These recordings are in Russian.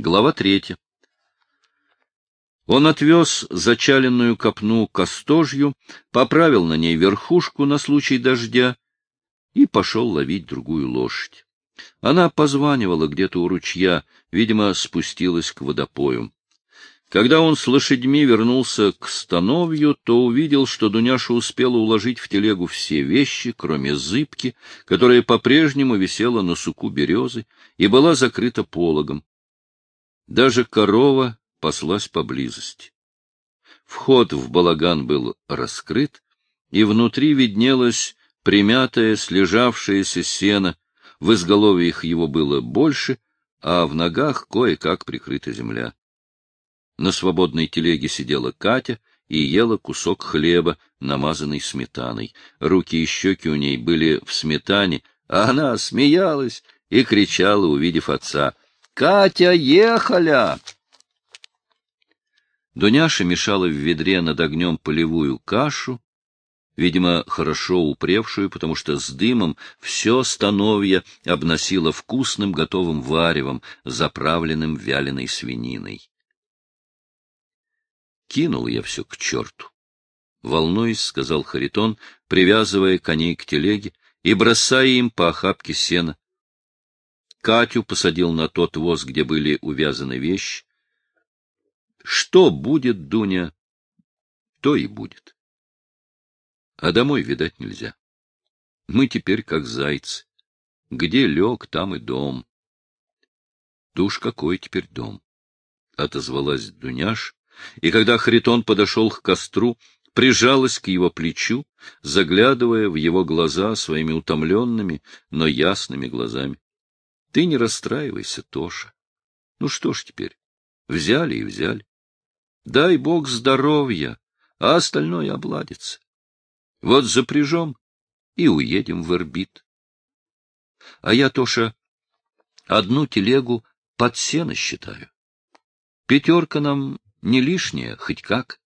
Глава третья. Он отвез зачаленную копну к остожью, поправил на ней верхушку на случай дождя и пошел ловить другую лошадь. Она позванивала где-то у ручья, видимо, спустилась к водопою. Когда он с лошадьми вернулся к становью, то увидел, что Дуняша успела уложить в телегу все вещи, кроме зыбки, которая по-прежнему висела на суку березы и была закрыта пологом. Даже корова паслась поблизости. Вход в балаган был раскрыт, и внутри виднелось примятое, слежавшееся сено, в изголовьях его было больше, а в ногах кое-как прикрыта земля. На свободной телеге сидела Катя и ела кусок хлеба, намазанный сметаной. Руки и щеки у ней были в сметане, а она смеялась и кричала, увидев отца — Катя, ехаля! Дуняша мешала в ведре над огнем полевую кашу, видимо, хорошо упревшую, потому что с дымом все становье обносило вкусным готовым варевом, заправленным вяленой свининой. Кинул я все к черту. Волнуясь, сказал Харитон, привязывая коней к телеге и бросая им по охапке сена. Катю посадил на тот воз, где были увязаны вещи. Что будет, Дуня, то и будет. А домой, видать, нельзя. Мы теперь как зайцы. Где лег, там и дом. Да уж какой теперь дом? Отозвалась Дуняш, и когда Харитон подошел к костру, прижалась к его плечу, заглядывая в его глаза своими утомленными, но ясными глазами. Ты не расстраивайся, Тоша. Ну что ж теперь, взяли и взяли. Дай бог здоровья, а остальное обладится. Вот запряжем и уедем в Ирбит. А я, Тоша, одну телегу под сено считаю. Пятерка нам не лишняя, хоть как.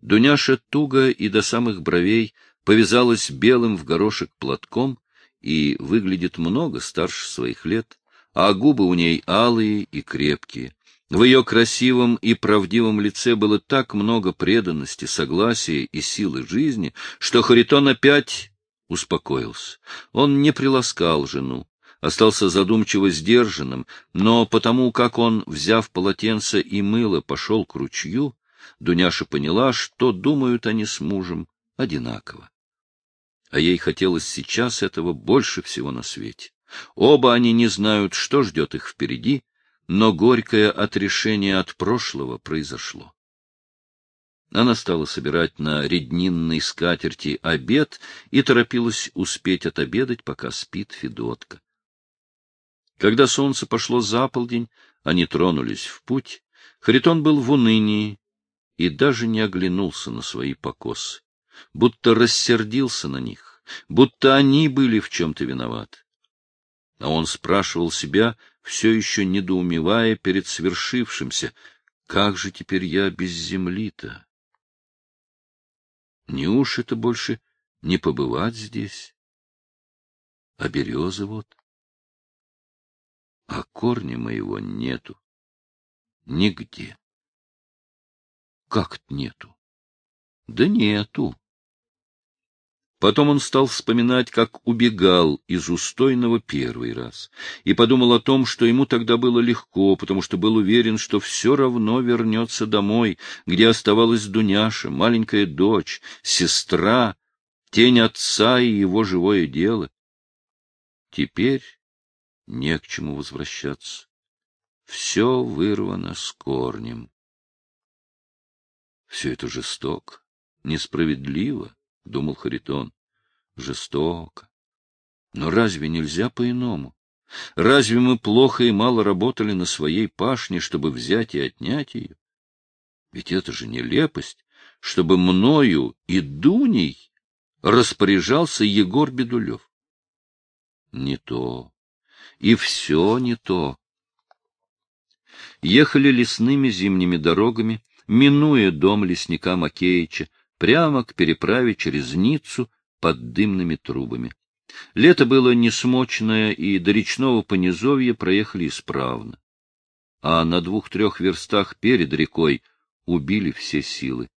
Дуняша туго и до самых бровей повязалась белым в горошек платком и выглядит много старше своих лет, а губы у ней алые и крепкие. В ее красивом и правдивом лице было так много преданности, согласия и силы жизни, что Харитон опять успокоился. Он не приласкал жену, остался задумчиво сдержанным, но потому как он, взяв полотенце и мыло, пошел к ручью, Дуняша поняла, что думают они с мужем одинаково а ей хотелось сейчас этого больше всего на свете. Оба они не знают, что ждет их впереди, но горькое отрешение от прошлого произошло. Она стала собирать на реднинной скатерти обед и торопилась успеть отобедать, пока спит Федотка. Когда солнце пошло за полдень, они тронулись в путь. Харитон был в унынии и даже не оглянулся на свои покосы будто рассердился на них, будто они были в чем-то виноваты. А он спрашивал себя, все еще недоумевая перед свершившимся, как же теперь я без земли-то? Не уж это больше не побывать здесь? А березы вот. А корня моего нету. Нигде. Как нету? Да нету. Потом он стал вспоминать, как убегал из Устойного первый раз, и подумал о том, что ему тогда было легко, потому что был уверен, что все равно вернется домой, где оставалась Дуняша, маленькая дочь, сестра, тень отца и его живое дело. Теперь не к чему возвращаться. Все вырвано с корнем. Все это жестоко, несправедливо. — думал Харитон. — Жестоко. Но разве нельзя по-иному? Разве мы плохо и мало работали на своей пашне, чтобы взять и отнять ее? Ведь это же нелепость, чтобы мною и Дуней распоряжался Егор Бедулев. Не то. И все не то. Ехали лесными зимними дорогами, минуя дом лесника Макеича, прямо к переправе через Ниццу под дымными трубами. Лето было несмочное, и до речного понизовья проехали исправно. а на двух-трех верстах перед рекой убили все силы.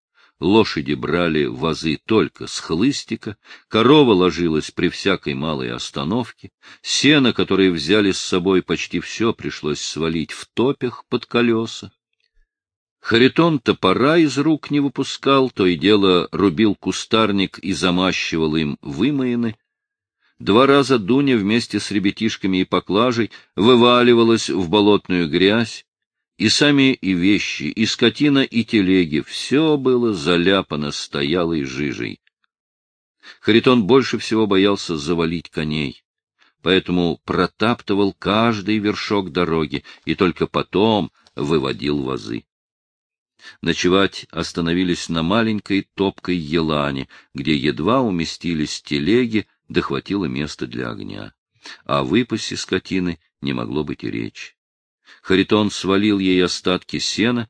Лошади брали вазы только с хлыстика, корова ложилась при всякой малой остановке, сено, которое взяли с собой почти все, пришлось свалить в топях под колеса. Харитон топора из рук не выпускал, то и дело рубил кустарник и замащивал им вымоины. Два раза Дуня вместе с ребятишками и поклажей вываливалась в болотную грязь, и сами и вещи, и скотина, и телеги — все было заляпано стоялой жижей. Харитон больше всего боялся завалить коней, поэтому протаптывал каждый вершок дороги и только потом выводил вазы. Ночевать остановились на маленькой топкой елане, где едва уместились телеги, дохватило место для огня. А выпасе скотины не могло быть и речи. Харитон свалил ей остатки сена,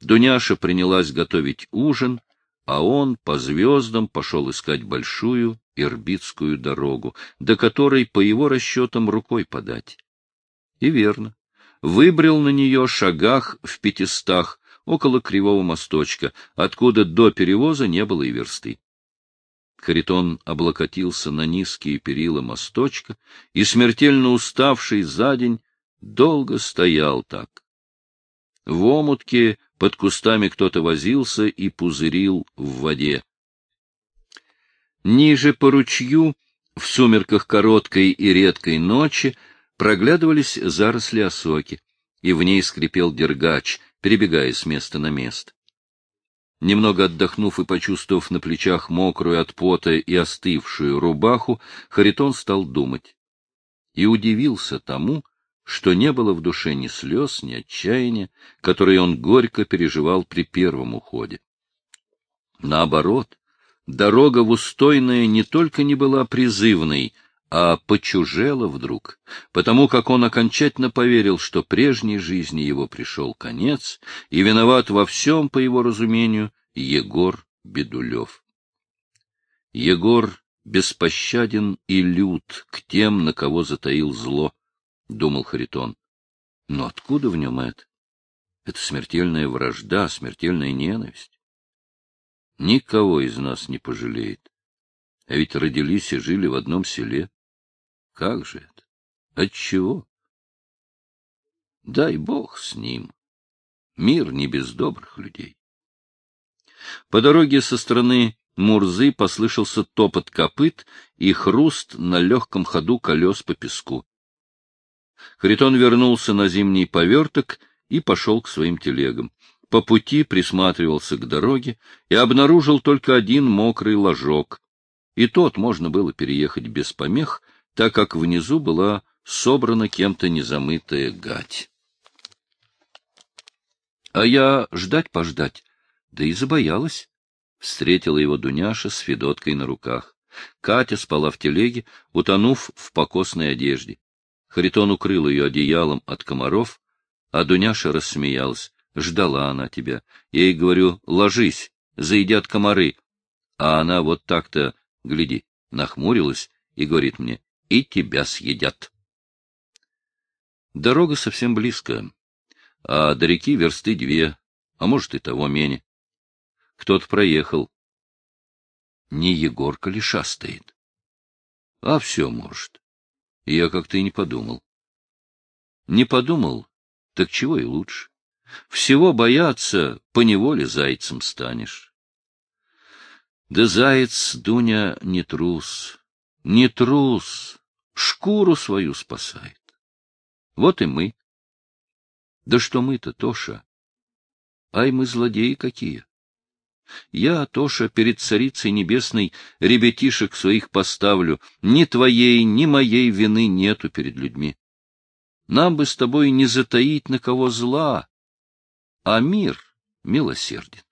Дуняша принялась готовить ужин, а он по звездам пошел искать большую Ирбитскую дорогу, до которой, по его расчетам, рукой подать. И верно. Выбрел на нее шагах в пятистах, около кривого мосточка, откуда до перевоза не было и версты. Харитон облокотился на низкие перила мосточка и, смертельно уставший за день, долго стоял так. В омутке под кустами кто-то возился и пузырил в воде. Ниже по ручью, в сумерках короткой и редкой ночи, проглядывались заросли осоки, и в ней скрипел дергач, перебегая с места на место. Немного отдохнув и почувствовав на плечах мокрую от пота и остывшую рубаху, Харитон стал думать. И удивился тому, что не было в душе ни слез, ни отчаяния, которые он горько переживал при первом уходе. Наоборот, дорога в Устойное не только не была призывной, а почужела вдруг, потому как он окончательно поверил, что прежней жизни его пришел конец, и виноват во всем, по его разумению, Егор Бедулев. Егор беспощаден и лют к тем, на кого затаил зло, — думал Харитон. Но откуда в нем это? Это смертельная вражда, смертельная ненависть. Никого из нас не пожалеет. А ведь родились и жили в одном селе. Как же это? Отчего? Дай бог с ним. Мир не без добрых людей. По дороге со стороны Мурзы послышался топот копыт и хруст на легком ходу колес по песку. Харитон вернулся на зимний поверток и пошел к своим телегам. По пути присматривался к дороге и обнаружил только один мокрый ложок. И тот можно было переехать без помех, так как внизу была собрана кем-то незамытая гать. А я ждать-пождать, да и забоялась. Встретила его Дуняша с Федоткой на руках. Катя спала в телеге, утонув в покосной одежде. Харитон укрыл ее одеялом от комаров, а Дуняша рассмеялась. Ждала она тебя. Я ей говорю, ложись, заедят комары. А она вот так-то, гляди, нахмурилась и говорит мне, и тебя съедят. Дорога совсем близко, а до реки версты две, а может и того менее. Кто-то проехал. Не Егорка ли шастает? А все может. Я как-то и не подумал. Не подумал, так чего и лучше. Всего бояться, поневоле зайцем станешь. Да заяц, Дуня, не трус, не трус, шкуру свою спасает. Вот и мы. Да что мы-то, Тоша? Ай, мы злодеи какие! Я, Тоша, перед Царицей Небесной ребятишек своих поставлю. Ни твоей, ни моей вины нету перед людьми. Нам бы с тобой не затаить на кого зла, а мир милосерден.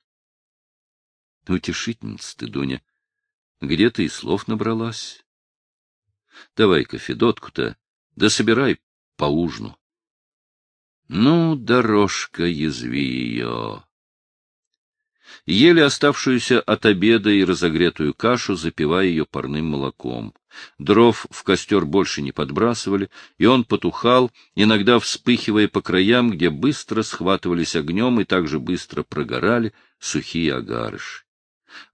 Утешительница ты, Дуня, где ты и слов набралась? Давай-ка Федотку-то, да собирай по ужину. Ну, дорожка, язви ее. ели оставшуюся от обеда и разогретую кашу, запивая ее парным молоком. Дров в костер больше не подбрасывали, и он потухал, иногда вспыхивая по краям, где быстро схватывались огнем и также быстро прогорали сухие огарыши.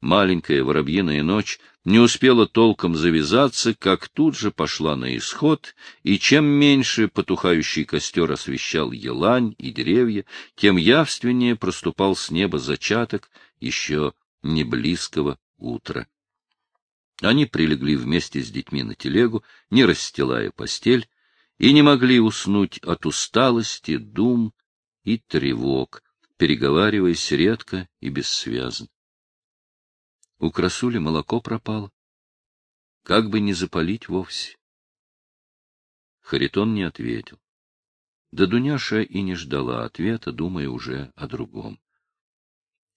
Маленькая воробьиная ночь не успела толком завязаться, как тут же пошла на исход, и чем меньше потухающий костер освещал елань и деревья, тем явственнее проступал с неба зачаток еще не близкого утра. Они прилегли вместе с детьми на телегу, не расстилая постель, и не могли уснуть от усталости, дум и тревог, переговариваясь редко и бессвязно. У красули молоко пропало. Как бы не запалить вовсе. Харитон не ответил. Да Дуняша и не ждала ответа, думая уже о другом.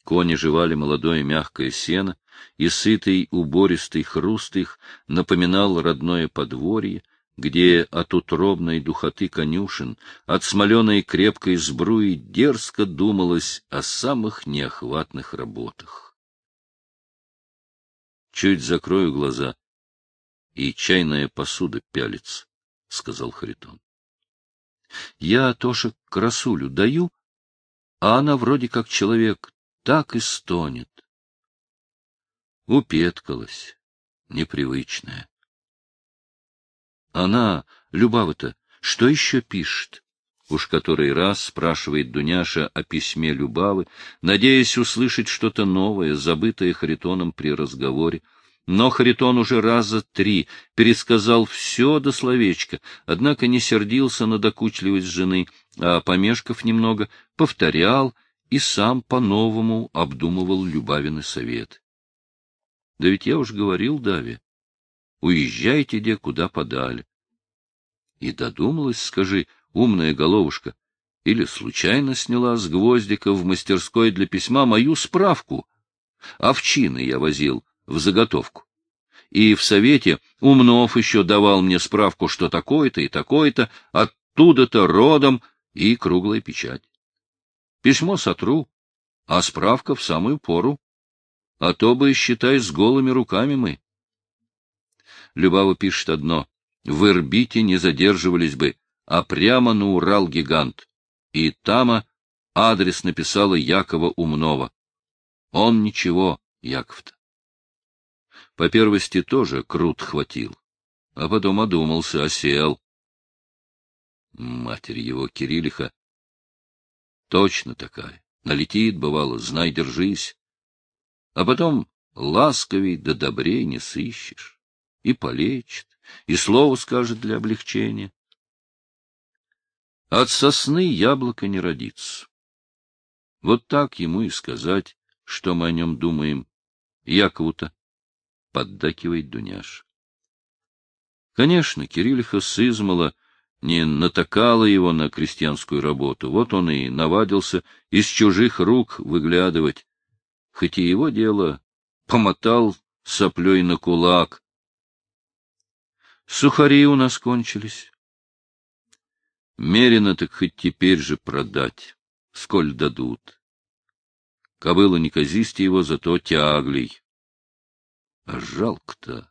Кони жевали молодое мягкое сено, и сытый убористый хруст их напоминал родное подворье, где от утробной духоты конюшен, от смоленой крепкой сбруи дерзко думалось о самых неохватных работах. Чуть закрою глаза, и чайная посуда пялится, — сказал Харитон. Я, Тоша, красулю даю, а она вроде как человек так и стонет. Упеткалась, непривычная. Она, Любава-то, что еще пишет? Уж который раз спрашивает Дуняша о письме Любавы, надеясь услышать что-то новое, забытое Харитоном при разговоре. Но Харитон уже раза три пересказал все до словечка, однако не сердился на докучливость жены, а, помешков немного, повторял и сам по-новому обдумывал Любавины совет. Да ведь я уж говорил Даве, уезжайте где куда подали. И додумалась, скажи, умная головушка, или случайно сняла с гвоздика в мастерской для письма мою справку. Овчины я возил в заготовку. И в совете Умнов еще давал мне справку, что такое-то и такое-то, оттуда-то родом и круглая печать. Письмо сотру, а справка в самую пору. А то бы, считай, с голыми руками мы. Любава пишет одно. В Ирбите не задерживались бы, а прямо на Урал-гигант. И Тама адрес написала Якова Умнова. Он ничего, Яков-то. По первости тоже крут хватил, а потом одумался, осел. Матерь его, Кириллиха, Точно такая. Налетит, бывало, знай, держись. А потом ласковей да добрей не сыщешь. И полечит, и слово скажет для облегчения. От сосны яблоко не родится. Вот так ему и сказать, что мы о нем думаем. Якову-то, — поддакивает Дуняш. Конечно, Кириллиха сызмала не натакала его на крестьянскую работу. Вот он и навадился из чужих рук выглядывать. Хоть и его дело помотал соплей на кулак. Сухари у нас кончились. Мерено так хоть теперь же продать, сколь дадут. Кобыла неказисти его, зато тяглей. А жалко-то.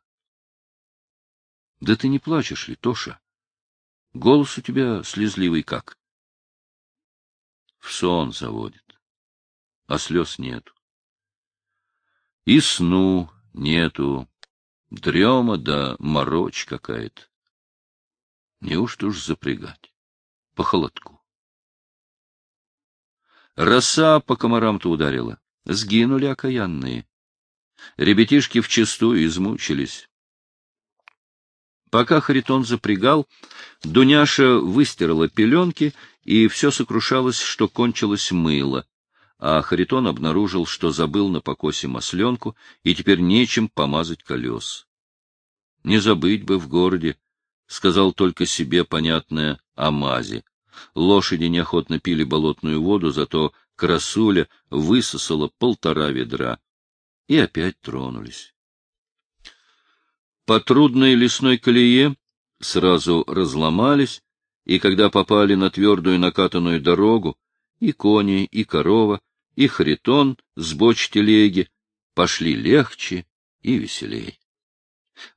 Да ты не плачешь ли, Тоша? Голос у тебя слезливый как? В сон заводит, а слез нету. И сну нету, дрема да морочь какая-то. Неужто уж запрягать? По холодку. Роса по комарам-то ударила. Сгинули окаянные. Ребятишки вчистую измучились. Пока Харитон запрягал, Дуняша выстирала пеленки, и все сокрушалось, что кончилось мыло. А Харитон обнаружил, что забыл на покосе масленку, и теперь нечем помазать колес. Не забыть бы в городе, — сказал только себе понятное о мазе. Лошади неохотно пили болотную воду, зато красуля высосала полтора ведра. И опять тронулись. По трудной лесной колее сразу разломались, и когда попали на твердую накатанную дорогу, и кони, и корова, и Харитон с боч телеги пошли легче и веселей.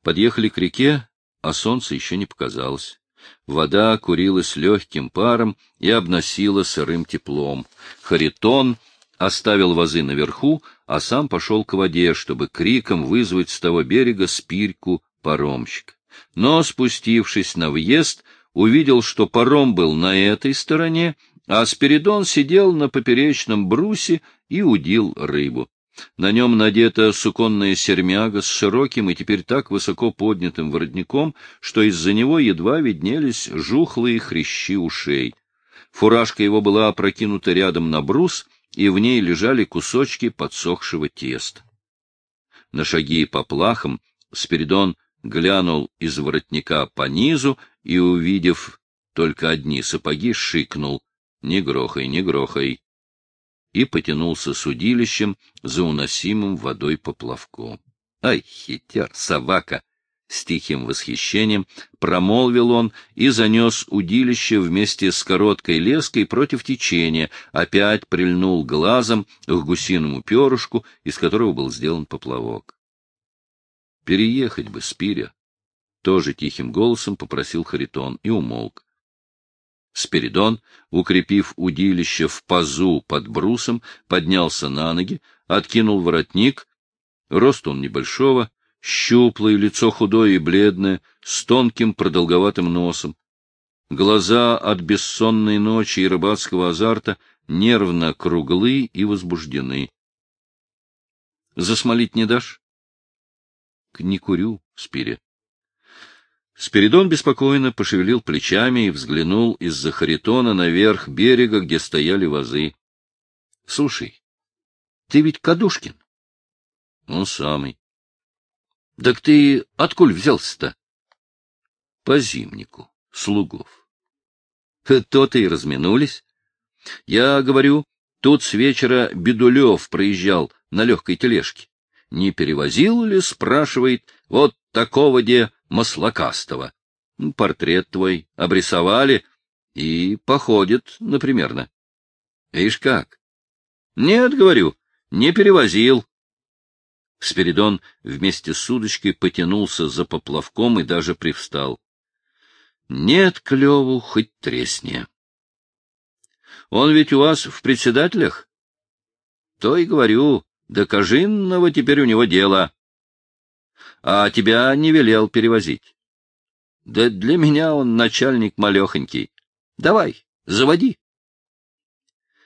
Подъехали к реке, а солнце еще не показалось. Вода курилась легким паром и обносила сырым теплом. Харитон оставил вазы наверху, а сам пошел к воде, чтобы криком вызвать с того берега спирьку паромщик. Но, спустившись на въезд, увидел, что паром был на этой стороне, а Спиридон сидел на поперечном брусе и удил рыбу. На нем надета суконная сермяга с широким и теперь так высоко поднятым воротником, что из-за него едва виднелись жухлые хрящи ушей. Фуражка его была опрокинута рядом на брус, и в ней лежали кусочки подсохшего теста. На шаги по плахам Спиридон глянул из воротника по низу и, увидев только одни сапоги, шикнул «Не грохай, не грохай!» И потянулся с удилищем за уносимым водой поплавком. «Ай, хитер, собака!» С тихим восхищением промолвил он и занес удилище вместе с короткой леской против течения, опять прильнул глазом к гусиному перышку, из которого был сделан поплавок. Переехать бы, Спиря. Тоже тихим голосом попросил Харитон и умолк. Спиридон, укрепив удилище в пазу под брусом, поднялся на ноги, откинул воротник. Рост он небольшого, щуплое, лицо худое и бледное, с тонким продолговатым носом. Глаза от бессонной ночи и рыбацкого азарта нервно круглы и возбуждены. — Засмолить не дашь? — Не курю, Спири. Спиридон беспокойно пошевелил плечами и взглянул из-за Харитона наверх берега, где стояли вазы. — Слушай, ты ведь Кадушкин? — Он самый. — Так ты откуль взялся-то? — По зимнику, слугов. — То-то и разминулись. Я говорю, тут с вечера Бедулев проезжал на легкой тележке не перевозил ли, спрашивает, вот такого где маслакастого. Портрет твой обрисовали и походит, например. Ишь как? Нет, говорю, не перевозил. Спиридон вместе с удочкой потянулся за поплавком и даже привстал. Нет клеву, хоть тресни. Он ведь у вас в председателях? То и говорю, да кожинного теперь у него дело. А тебя не велел перевозить. Да для меня он начальник малехонький. Давай, заводи.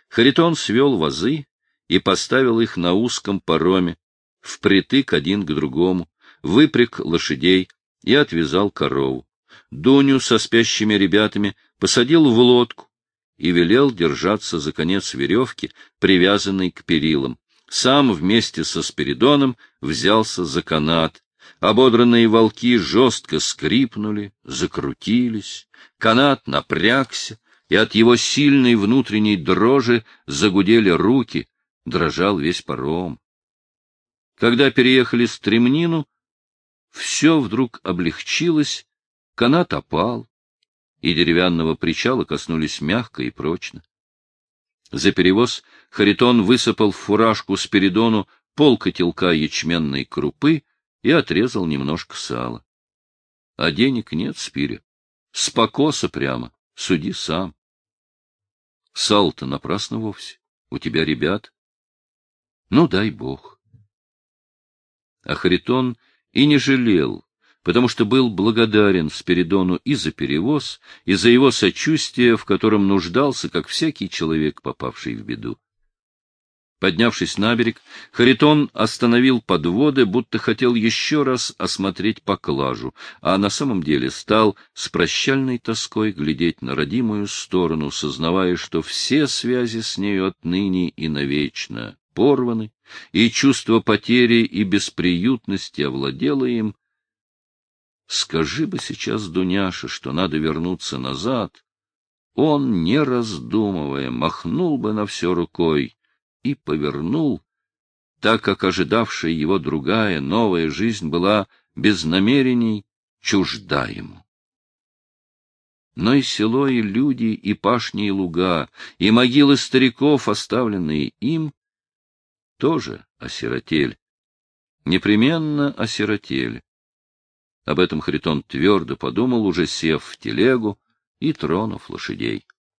Харитон свел вазы и поставил их на узком пароме, впритык один к другому, выпряг лошадей и отвязал корову. Дуню со спящими ребятами посадил в лодку и велел держаться за конец веревки, привязанной к перилам сам вместе со Спиридоном взялся за канат. Ободранные волки жестко скрипнули, закрутились, канат напрягся, и от его сильной внутренней дрожи загудели руки, дрожал весь паром. Когда переехали стремнину, все вдруг облегчилось, канат опал, и деревянного причала коснулись мягко и прочно. За перевоз Харитон высыпал в фуражку Спиридону пол котелка ячменной крупы и отрезал немножко сала. А денег нет, Спири. Спокоса прямо, суди сам. Сал-то напрасно вовсе. У тебя ребят. Ну, дай бог. А Харитон и не жалел потому что был благодарен Спиридону и за перевоз, и за его сочувствие, в котором нуждался, как всякий человек, попавший в беду. Поднявшись на берег, Харитон остановил подводы, будто хотел еще раз осмотреть поклажу, а на самом деле стал с прощальной тоской глядеть на родимую сторону, сознавая, что все связи с нею отныне и навечно порваны, и чувство потери и бесприютности овладело им, Скажи бы сейчас Дуняше, что надо вернуться назад, он, не раздумывая, махнул бы на все рукой и повернул, так как ожидавшая его другая, новая жизнь была без намерений чужда ему. Но и село, и люди, и пашни, и луга, и могилы стариков, оставленные им, тоже осиротель. Непременно осиротель. Об этом Харитон твердо подумал, уже сев в телегу и тронув лошадей.